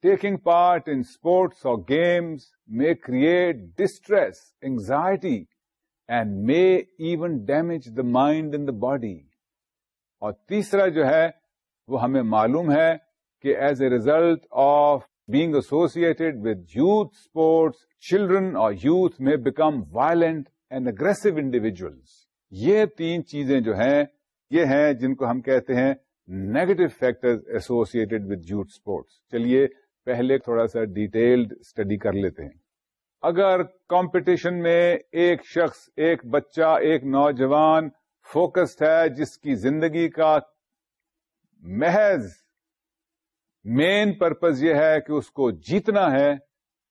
taking part in sports or games may create distress, anxiety, and may even damage the mind and the body. اور تیسرا جو ہے وہ ہمیں معلوم ہے کہ as a result of being associated with youth sports, children or youth may become violent and aggressive individuals. یہ تین چیزیں جو ہیں یہ ہیں جن کو ہم کہتے ہیں negative factor associated with sports چلیے پہلے تھوڑا سا ڈیٹیلڈ اسٹڈی کر لیتے ہیں اگر کمپٹیشن میں ایک شخص ایک بچہ ایک نوجوان فوکسڈ ہے جس کی زندگی کا محض مین پرپز یہ ہے کہ اس کو جیتنا ہے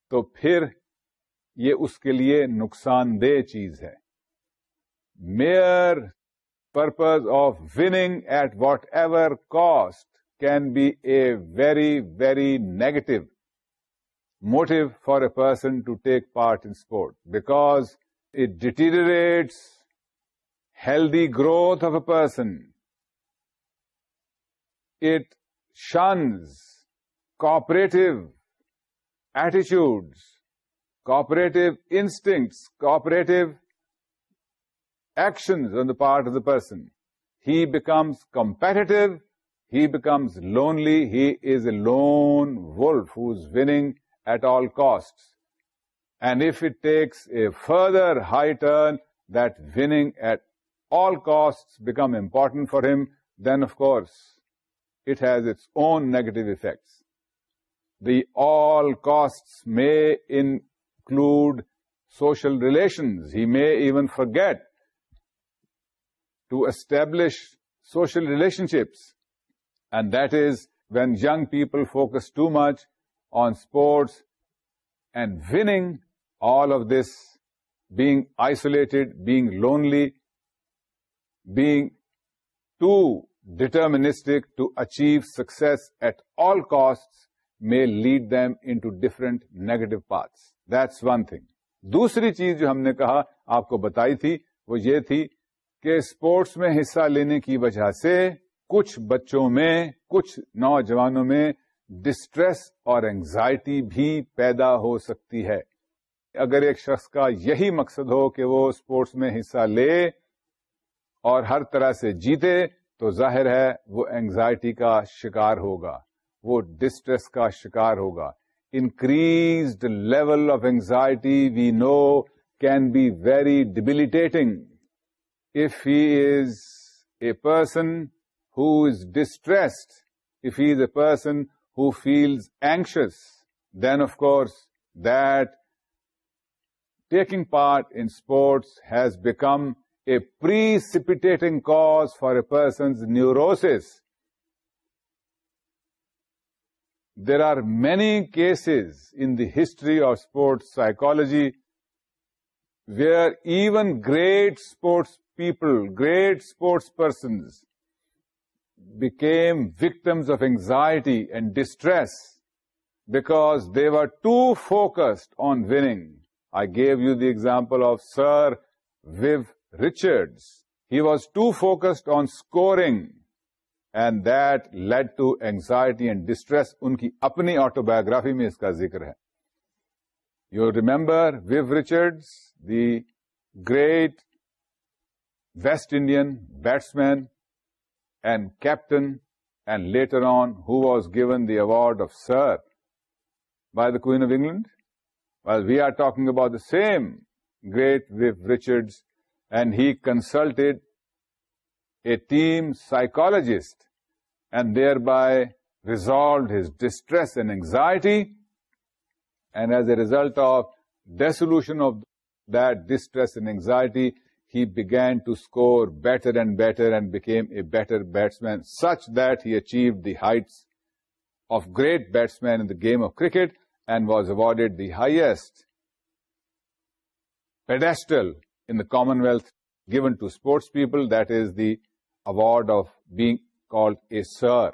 تو پھر یہ اس کے لیے نقصان دہ چیز ہے mere purpose of winning at whatever cost can be a very, very negative motive for a person to take part in sport, because it deteriorates healthy growth of a person. It shuns cooperative attitudes, cooperative instincts, cooperative actions on the part of the person. He becomes competitive, he becomes lonely, he is a lone wolf who's winning at all costs. And if it takes a further high turn, that winning at all costs become important for him, then of course, it has its own negative effects. The all costs may include social relations. He may even forget to establish social relationships and that is when young people focus too much on sports and winning all of this being isolated being lonely being too deterministic to achieve success at all cost میں lead them in different negative paths that's one thing دوسری چیز جو ہم نے کہا آپ کو بتائی تھی وہ یہ تھی کہ اسپورٹس میں حصہ لینے کی وجہ سے کچھ بچوں میں کچھ نوجوانوں میں ڈسٹریس اور اینگزائٹی بھی پیدا ہو سکتی ہے اگر ایک شخص کا یہی مقصد ہو کہ وہ اسپورٹس میں حصہ لے اور ہر طرح سے جیتے تو ظاہر ہے وہ اینگزائٹی کا شکار ہوگا وہ ڈسٹریس کا شکار ہوگا increased level of anxiety we know can be very debilitating if he is a person who is distressed, if he is a person who feels anxious, then of course that taking part in sports has become a precipitating cause for a person's neurosis. There are many cases in the history of sports psychology where even great sports people great sports persons become victims of anxiety and distress because they were too focused on winning I give you the example of sir Viv Richards he was too focused on scoring and that lead to anxiety and distress ان کی اپنی autobiography میں اس کا ذکر ہے you remember Viv Richard the great West Indian batsman and captain, and later on who was given the award of Sir by the Queen of England? Well, we are talking about the same great Viv Richards, and he consulted a team psychologist and thereby resolved his distress and anxiety, and as a result of dissolution of that distress and anxiety, he began to score better and better and became a better batsman such that he achieved the heights of great batsmen in the game of cricket and was awarded the highest pedestal in the commonwealth given to sports people that is the award of being called a sir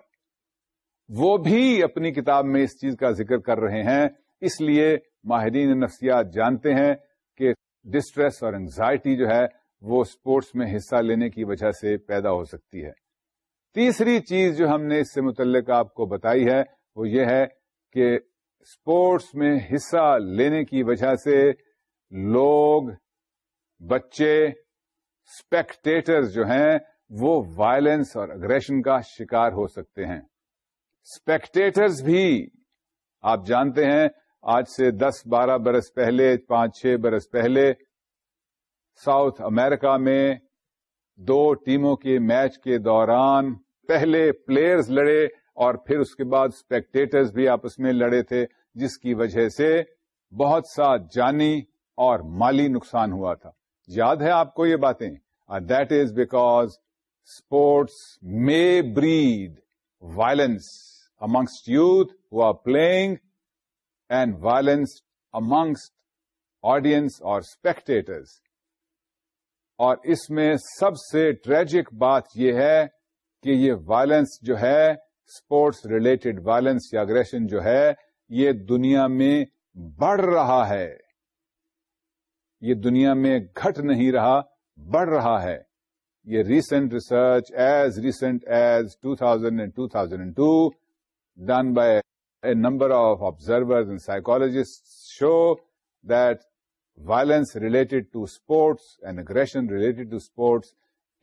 وہ بھی اپنی کتاب میں اس چیز کا ذکر کر رہے ہیں اس لیے ماہرین نفسیات جانتے ہیں کہ ڈسٹریس اور انگزائٹی جو ہے وہ اسپورٹس میں حصہ لینے کی وجہ سے پیدا ہو سکتی ہے تیسری چیز جو ہم نے اس سے متعلق آپ کو بتائی ہے وہ یہ ہے کہ اسپورٹس میں حصہ لینے کی وجہ سے لوگ بچے اسپیکٹیٹرز جو ہیں وہ وائلنس اور اگریشن کا شکار ہو سکتے ہیں اسپیکٹیٹرز بھی آپ جانتے ہیں آج سے دس بارہ برس پہلے پانچ چھ برس پہلے ساؤتھ امریکہ میں دو ٹیموں کے میچ کے دوران پہلے پلیئرز لڑے اور پھر اس کے بعد اسپیکٹیٹرز بھی آپس میں لڑے تھے جس کی وجہ سے بہت سا جانی اور مالی نقصان ہوا تھا یاد ہے آپ کو یہ باتیں that is because sports may breed violence amongst youth who are playing and violence amongst audience or spectators اور اس میں سب سے ٹریجک بات یہ ہے کہ یہ وائلنس جو ہے اسپورٹس ریلیٹڈ وائلنس یا اگریشن جو ہے یہ دنیا میں بڑھ رہا ہے یہ دنیا میں گھٹ نہیں رہا بڑھ رہا ہے یہ recent research as recent as two thousand and two thousand two done by a number of observer and psychologist show that violence related to sports and aggression related to sports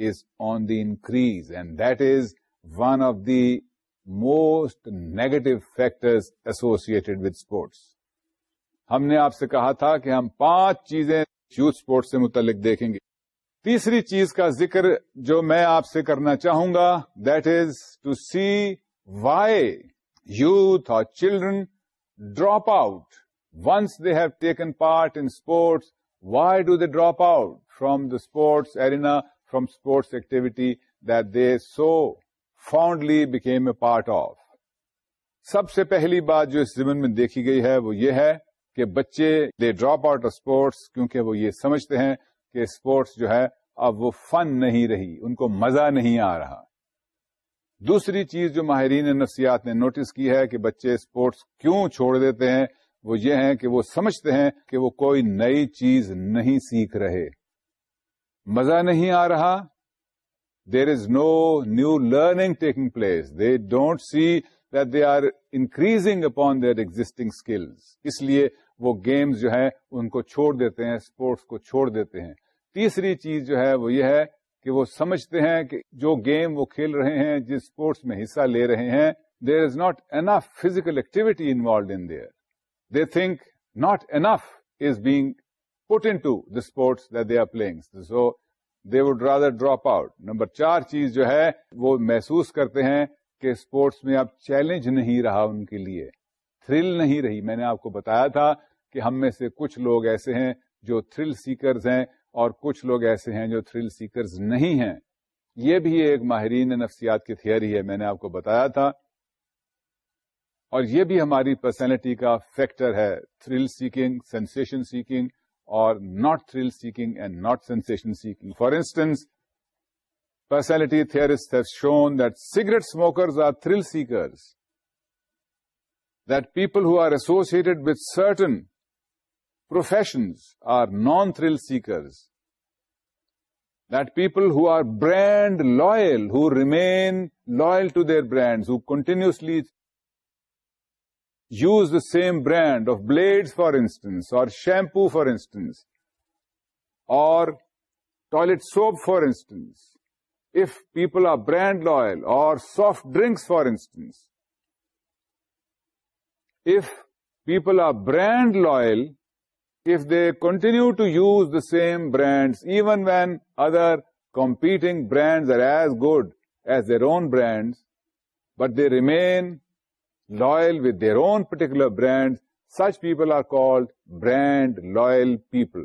is on the increase and that is one of the most negative factors associated with sports ہم نے آپ سے کہا تھا کہ ہم پانچ چیزیں یوتھ اسپورٹس سے متعلق دیکھیں گے تیسری چیز کا ذکر جو میں آپ سے کرنا چاہوں گا that is to see why youth or children drop out once they have taken part in sports why do they drop out from the sports arena, from sports activity that they so fondly became a part of سب سے پہلی بات جو اس زمن میں دیکھی گئی ہے وہ یہ ہے کہ بچے دے ڈراپ آؤٹ اسپورٹس کیونکہ وہ یہ سمجھتے ہیں کہ اسپورٹس جو ہے اب وہ فن نہیں رہی ان کو مزہ نہیں آ رہا دوسری چیز جو ماہرین نفسیات نے نوٹس کی ہے کہ بچے اسپورٹس کیوں چھوڑ دیتے ہیں وہ یہ ہیں کہ وہ سمجھتے ہیں کہ وہ کوئی نئی چیز نہیں سیکھ رہے مزہ نہیں آ رہا there is no new learning taking place they don't see that they are increasing upon their existing skills اس لیے وہ گیمز جو ہے ان کو چھوڑ دیتے ہیں اسپورٹس کو چھوڑ دیتے ہیں تیسری چیز جو ہے وہ یہ ہے کہ وہ سمجھتے ہیں کہ جو گیم وہ کھیل رہے ہیں جس اسپورٹس میں حصہ لے رہے ہیں there is not an physical activity involved in there they think not enough is being put in sports that they are plugs they would rather drop out number چار چیز جو ہے وہ محسوس کرتے ہیں کہ اسپورٹس میں اب چیلنج نہیں رہا ان کے لیے تھرل نہیں رہی میں نے آپ کو بتایا تھا کہ ہم میں سے کچھ لوگ ایسے ہیں جو تھرل سیکرز ہیں اور کچھ لوگ ایسے ہیں جو تھرل سیکرز نہیں ہیں یہ بھی ایک ماہرین نفسیات کی تھیئری ہے میں نے آپ کو بتایا تھا اور یہ بھی ہماری پرسنالٹی کا فیکٹر ہے thrill seeking sensation seeking or not thrill seeking and not sensation seeking for instance personality personality theories shown that cigarette smokers are thrill seekers that people who are associated with certain professions are non thrill seekers that people Hare brand loyal ہ remain loyal to their brand continuously use the same brand of blades, for instance, or shampoo, for instance, or toilet soap, for instance, if people are brand loyal, or soft drinks, for instance. If people are brand loyal, if they continue to use the same brands, even when other competing brands are as good as their own brands, but they remain their with particular own particular brand such people are called brand Research people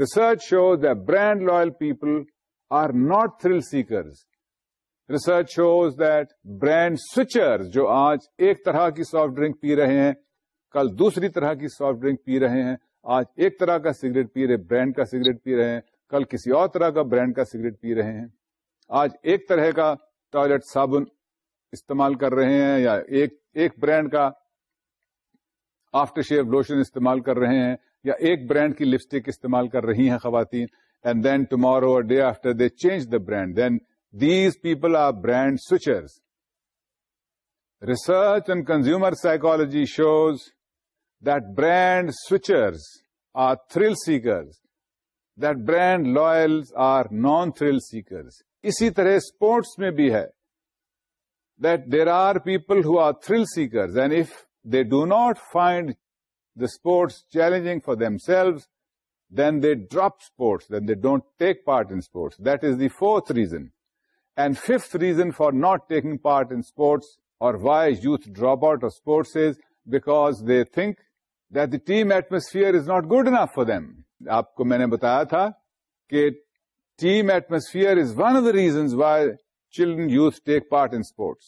research shows loyal people people are thrill seekers. Research research shows brand switchers, جو آج ایک طرح کی soft drink پی رہے ہیں کل دوسری طرح کی سافٹ ڈرنک پی رہے ہیں آج ایک طرح کا سگریٹ پی رہے برانڈ کا سگریٹ پی رہے ہیں کل کسی اور طرح کا برانڈ کا سگریٹ پی رہے ہیں آج ایک طرح کا ٹوائلٹ صابن استعمال کر رہے ہیں یا ایک ایک برانڈ کا آفٹر شیو لوشن استعمال کر رہے ہیں یا ایک برانڈ کی لپسٹک استعمال کر رہی ہیں خواتین and then tomorrow or day after they change the brand then these people are brand switchers research and consumer psychology shows that brand switchers are thrill seekers that brand loyal are non thrill seekers اسی طرح sports میں بھی ہے ر people who are thrill seekers and if they do not find the sports challenging for themselves then they drop sports then they don't take part in sports that is the fourth reason and fifth reason for not take part in sports or why youth drop out are sports is back they think the team atmosphere is not good enough for them آپ کو میں نے بتایا تھا کہ team atmosphere is one of the reasons why children youth take part in sports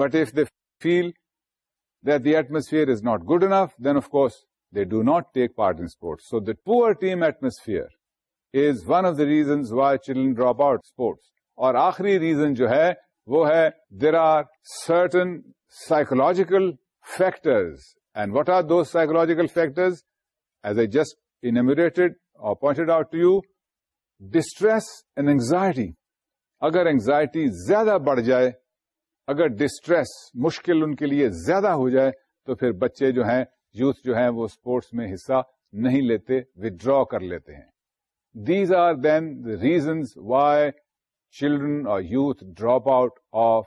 but if they feel the atmosphere is not good enough then of course they do not take part in sports so the poor team atmosphere is one of the reasons why children drop out sports اور آخری reason جو ہے وہ ہے there are certain psychological factors and what are those psychological factors as I just انگریٹ or pointed out to you distress and anxiety اگر anxiety زیادہ بڑھ جائے اگر ڈسٹریس مشکل ان کے لیے زیادہ ہو جائے تو پھر بچے جو ہیں یوتھ جو ہیں وہ اسپورٹس میں حصہ نہیں لیتے ود کر لیتے ہیں these are then the reasons why children or youth drop out of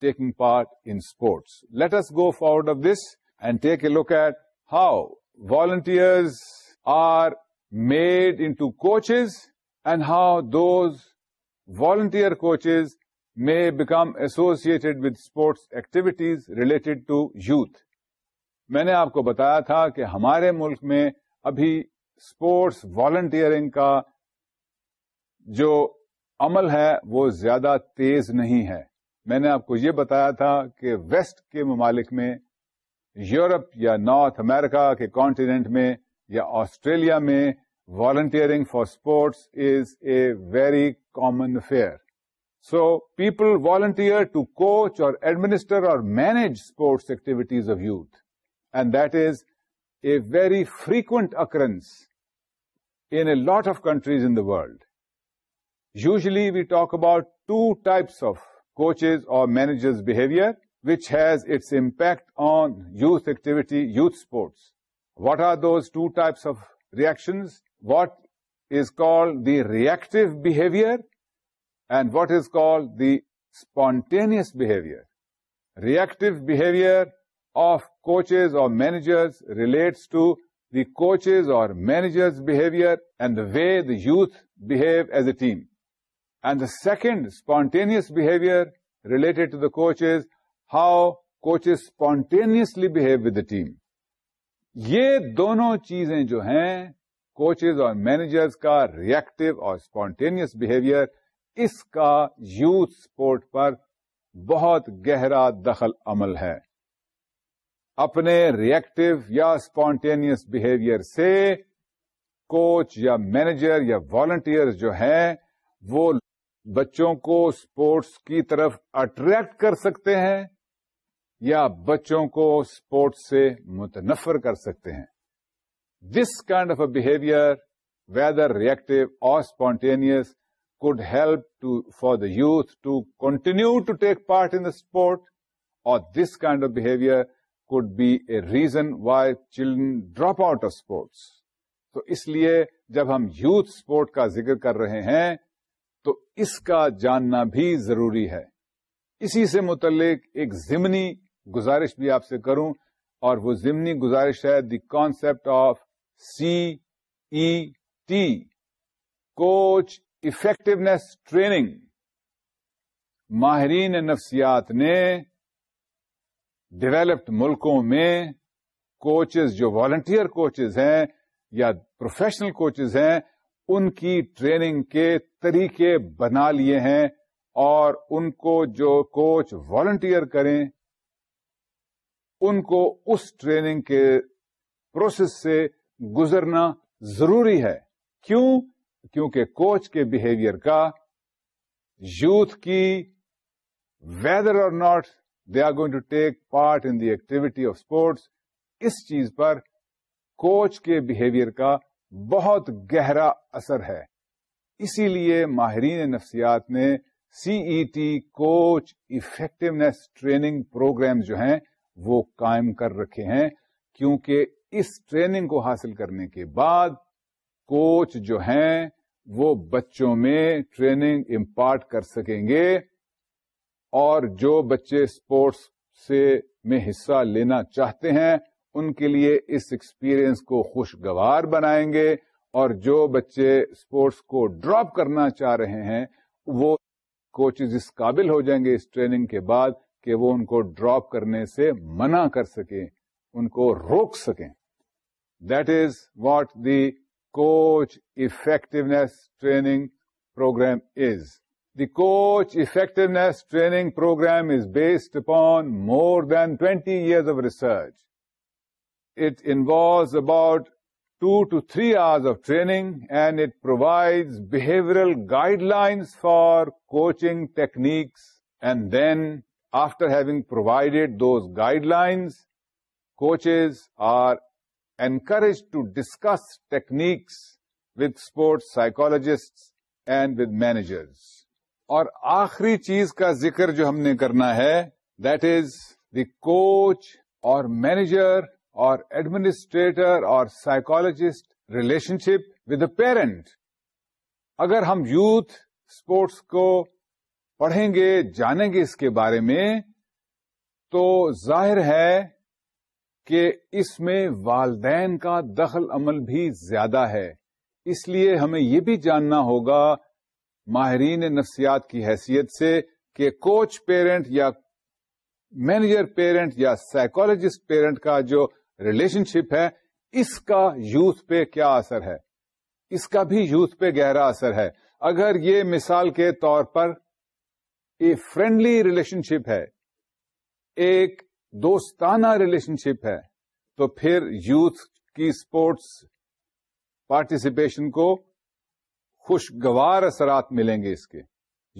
taking part in sports let's go forward of this and take a look at how volunteers are made into coaches and how those volunteer coaches may become associated with sports activities related to youth. میں نے آپ کو بتایا تھا کہ ہمارے ملک میں ابھی اسپورٹس والنٹیئرنگ کا جو عمل ہے وہ زیادہ تیز نہیں ہے میں نے آپ کو یہ بتایا تھا کہ ویسٹ کے ممالک میں یورپ یا نارتھ امریکہ کے کانٹیننٹ میں یا آسٹریلیا میں volunteering for sports is a very common affair. So people volunteer to coach or administer or manage sports activities of youth. And that is a very frequent occurrence in a lot of countries in the world. Usually we talk about two types of coaches or managers' behavior, which has its impact on youth activity, youth sports. What are those two types of reactions? What is called the reactive behaviour and what is called the spontaneous behaviour reactive behaviour of coaches or managers relates to the coaches or managers behaviour and we the youth behave as a team and the second spontaneous behaviour related to the coaches how coaches spontaneously behave with the team یہ دونوں چیزیں جو ہیں coaches اور managers کا reactive اور spontaneous behaviour اس کا یوتھ سپورٹ پر بہت گہرا دخل عمل ہے اپنے ریئیکٹو یا اسپونٹینیس بہیویئر سے کوچ یا مینیجر یا والنٹیئر جو ہیں وہ بچوں کو اسپورٹس کی طرف اٹریکٹ کر سکتے ہیں یا بچوں کو اسپورٹس سے متنفر کر سکتے ہیں this kind of a behaviour whether or or spontaneous could help to for the youth to continue to take part in sport or this kind of behaviour could be a reason why children drop out of sports تو اس لیے جب ہم youth sport کا ذکر کر رہے ہیں تو اس کا جاننا بھی ضروری ہے اسی سے متعلق ایک ضمنی گزارش بھی آپ سے کروں اور وہ ضمنی گزارش ہے the concept of C E T coach effectiveness training ماہرین نفسیات نے ڈیولپڈ ملکوں میں کوچز جو والنٹیئر کوچز ہیں یا پروفیشنل کوچز ہیں ان کی ٹریننگ کے طریقے بنا لیے ہیں اور ان کو جو کوچ والنٹیئر کریں ان کو اس ٹریننگ کے پروسیس سے گزرنا ضروری ہے کیوں کیونکہ کوچ کے بہیویئر کا یوتھ کی ویدر اور not they are going to take part in the activity of sports اس چیز پر کوچ کے بہیویئر کا بہت گہرا اثر ہے اسی لیے ماہرین نفسیات نے C E T coach effectiveness training program جو ہیں وہ قائم کر رکھے ہیں کیونکہ اس ٹریننگ کو حاصل کرنے کے بعد کوچ جو ہیں وہ بچوں میں ٹریننگ امپارٹ کر سکیں گے اور جو بچے اسپورٹس میں حصہ لینا چاہتے ہیں ان کے لیے اس ایکسپیرئنس کو خوشگوار بنائیں گے اور جو بچے اسپورٹس کو ڈراپ کرنا چاہ رہے ہیں وہ کوچز اس قابل ہو جائیں گے اس ٹریننگ کے بعد کہ وہ ان کو ڈراپ کرنے سے منع کر سکیں ان کو روک سکیں That is what the coach effectiveness training program is. The coach effectiveness training program is based upon more than 20 years of research. It involves about 2 to 3 hours of training, and it provides behavioral guidelines for coaching techniques. And then, after having provided those guidelines, coaches are encouraged to discuss techniques with sports psychologists and with managers. اور آخری چیز کا ذکر جو ہم نے کرنا ہے دیٹ از دی کوچ اور مینیجر اور ایڈمنیسٹریٹر اور psychologist relationship with parent اگر ہم یوتھ اسپورٹس کو پڑھیں گے جانیں گے اس کے بارے میں تو ظاہر ہے کہ اس میں والدین کا دخل عمل بھی زیادہ ہے اس لیے ہمیں یہ بھی جاننا ہوگا ماہرین نفسیات کی حیثیت سے کہ کوچ پیرنٹ یا مینیجر پیرنٹ یا سائیکولوجسٹ پیرنٹ کا جو ریلیشن شپ ہے اس کا یوتھ پہ کیا اثر ہے اس کا بھی یوتھ پہ گہرا اثر ہے اگر یہ مثال کے طور پر یہ فرینڈلی ریلیشن شپ ہے ایک دوستانہ ریلیشن شپ ہے تو پھر یوتھ کی اسپورٹس پارٹیسپیشن کو خوشگوار اثرات ملیں گے اس کے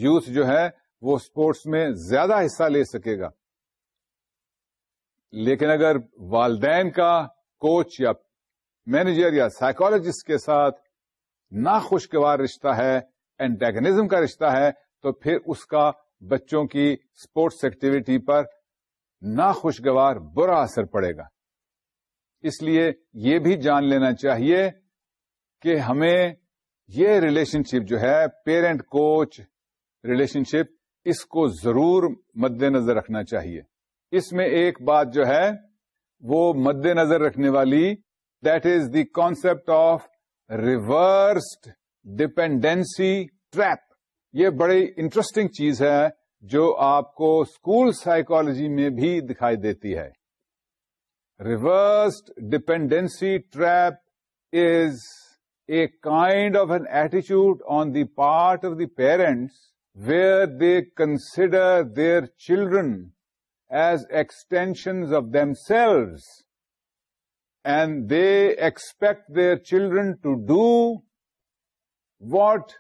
یوتھ جو ہے وہ اسپورٹس میں زیادہ حصہ لے سکے گا لیکن اگر والدین کا کوچ یا مینیجر یا سائیکولوجسٹ کے ساتھ ناخوشگوار رشتہ ہے اینٹیگنیزم کا رشتہ ہے تو پھر اس کا بچوں کی اسپورٹس ایکٹیویٹی پر ناخوشگوار برا اثر پڑے گا اس لیے یہ بھی جان لینا چاہیے کہ ہمیں یہ ریلیشن شپ جو ہے پیرنٹ کوچ ریلیشن شپ اس کو ضرور مد نظر رکھنا چاہیے اس میں ایک بات جو ہے وہ مد نظر رکھنے والی that is the concept of reversed dependency trap یہ بڑی انٹرسٹنگ چیز ہے جو آپ کو اسکول سائیکالوجی میں بھی دکھائی دیتی ہے reverse dependency trap is a kind of an ایٹیچیوڈ on the part of the parents where they consider their children as extension of themselves and they expect their children to do what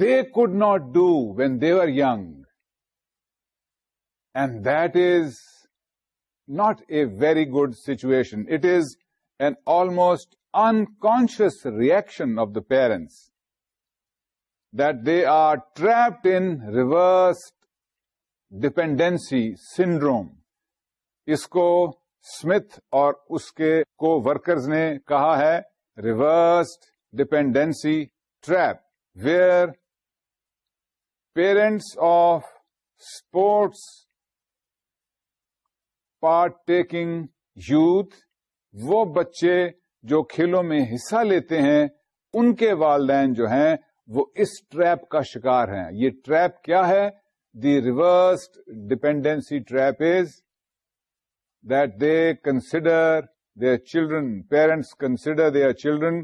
they could not do when they are young and that not a very good situation it is an almost almost unconscious reaction of the parents that they are trapped in reverse dependency syndrome اس کو Smith اور اس کے کو workers نے کہا ہے reversed dependency trap where parents of sports part taking youth وہ بچے جو کھیلوں میں حصہ لیتے ہیں ان کے والدین جو ہیں وہ اس ٹریپ کا شکار ہیں یہ ٹریپ کیا ہے the reverse dependency trap is that they consider their children parents consider their children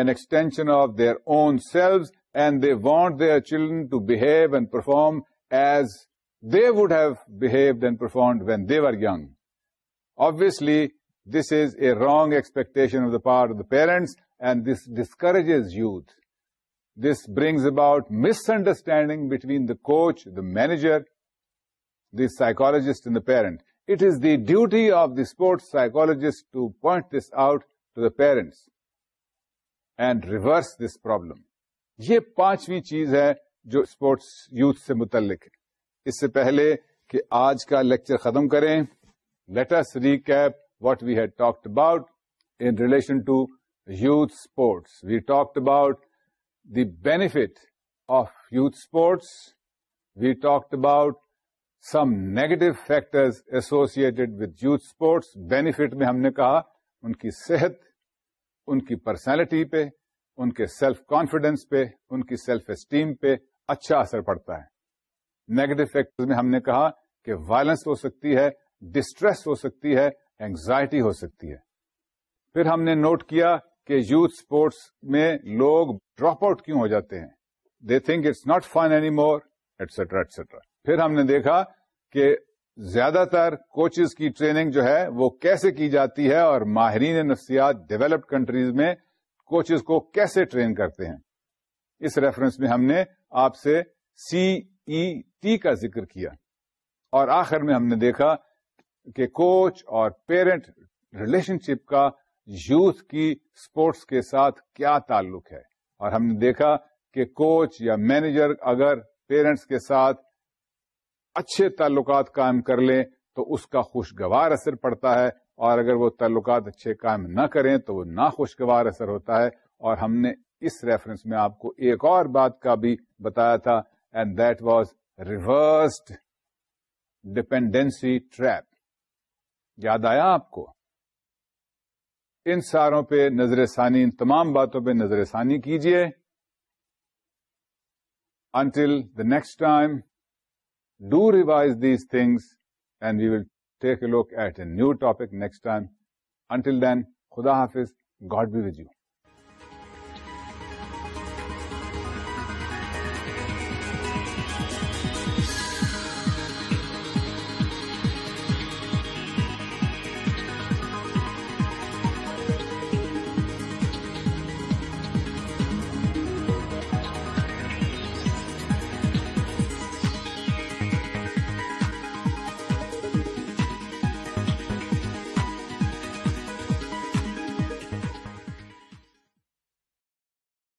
an extension of their own selves and they want their children to behave and perform as they would have behaved and performed when they are young obviously this is a wrong expectation of the par the parents and this discourages youth this brings about misunderstanding between the coach the manager the psychologist and the parent it is the duty of the sports psychologist to point this out to the parents and reverse this problem یہ پانچویں چیز ہے جو sports youth سے متعلق ہے اس سے پہلے کہ آج کا لیکچر ختم کریں S recap what we had talked about in relation to youth sports we talked about the benefit of youth sports we talked about some negative factors associated with youth sports benefit میں ہم نے کہا ان کی صحت ان کی personality پہ ان کے سیلف کانفیڈینس پہ ان کی سیلف اسٹیم پہ اچھا اثر پڑتا ہے نیگیٹو فیکٹر میں ہم نے کہا کہ وائلنس ہو سکتی ہے ڈسٹریس ہو سکتی ہے اینگزائٹی ہو سکتی ہے پھر ہم نے نوٹ کیا کہ یوتھ اسپورٹس میں لوگ ڈراپ آؤٹ کیوں ہو جاتے ہیں they think it's not fine any more etcetera etcetera پھر ہم نے دیکھا کہ زیادہ تر کوچز کی ٹریننگ جو ہے وہ کیسے کی جاتی ہے اور ماہرین نفسیات ڈیولپڈ کنٹریز میں کوچز کو کیسے ٹرین کرتے ہیں اس ریفرنس میں ہم نے آپ سے سی ای e کا ذکر کیا اور آخر میں ہم نے دیکھا کہ کوچ اور پیرنٹ ریلیشن شپ کا یوتھ کی اسپورٹس کے ساتھ کیا تعلق ہے اور ہم نے دیکھا کہ کوچ یا مینیجر اگر پیرنٹس کے ساتھ اچھے تعلقات قائم کر لیں تو اس کا خوشگوار اثر پڑتا ہے اور اگر وہ تعلقات اچھے قائم نہ کریں تو وہ ناخوشگوار اثر ہوتا ہے اور ہم نے اس ریفرنس میں آپ کو ایک اور بات کا بھی بتایا تھا and that was reversed dependency trap یاد آیا آپ کو ان ساروں پہ نظر ثانی ان تمام باتوں پہ نظر ثانی کیجیے until the next time do revise these things and we will take a look at a new topic next time until then خدا حافظ گاڈ بی وز یو